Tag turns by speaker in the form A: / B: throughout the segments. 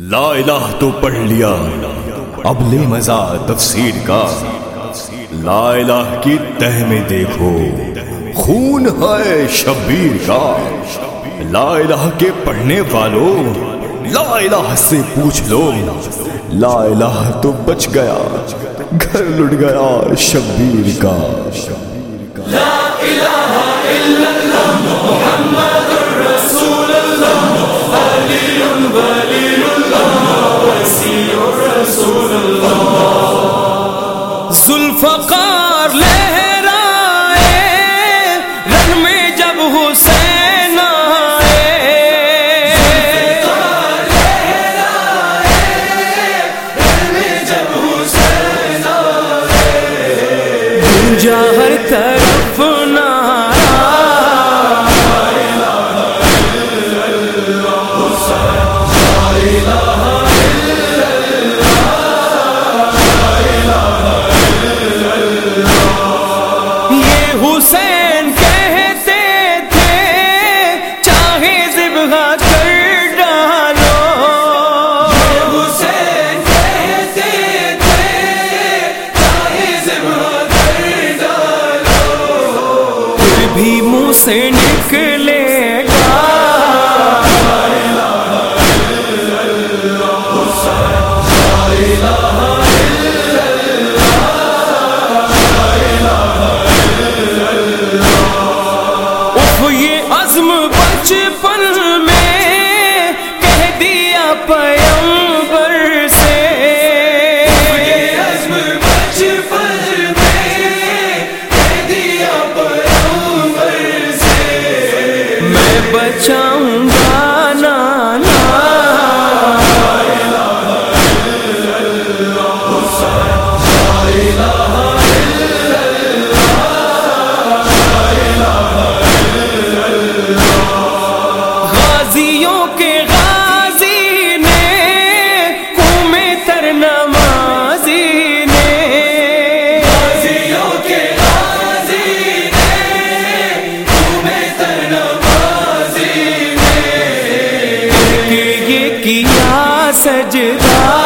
A: لا الہ تو پڑھ لیا۔ اب لے مزہ تفسیر کا۔ لا الہ کی تہ میں دیکھو۔ خون ہے شبیر کا۔ لا الہ کے پڑھنے والوں لا الہ سے پوچھ لو۔ لا الہ تو بچ گیا، گھر لٹ گیا شبیر کا۔
B: نکلے سجدہ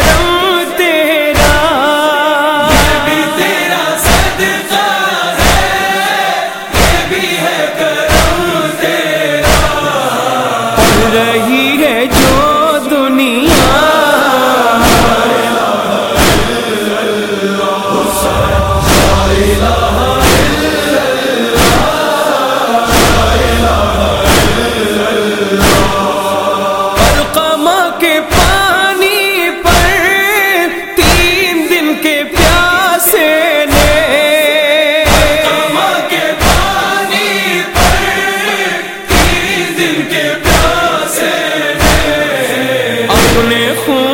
B: اپنے خون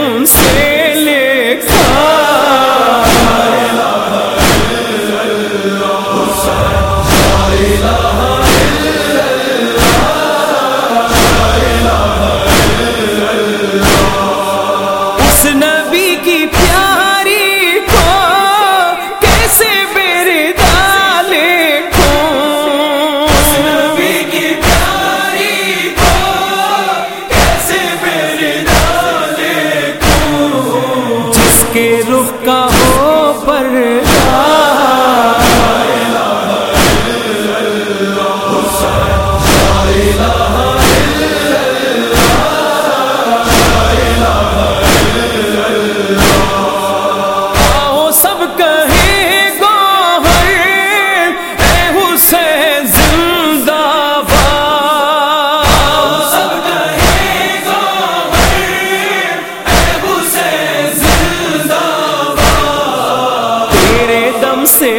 B: کے رو سے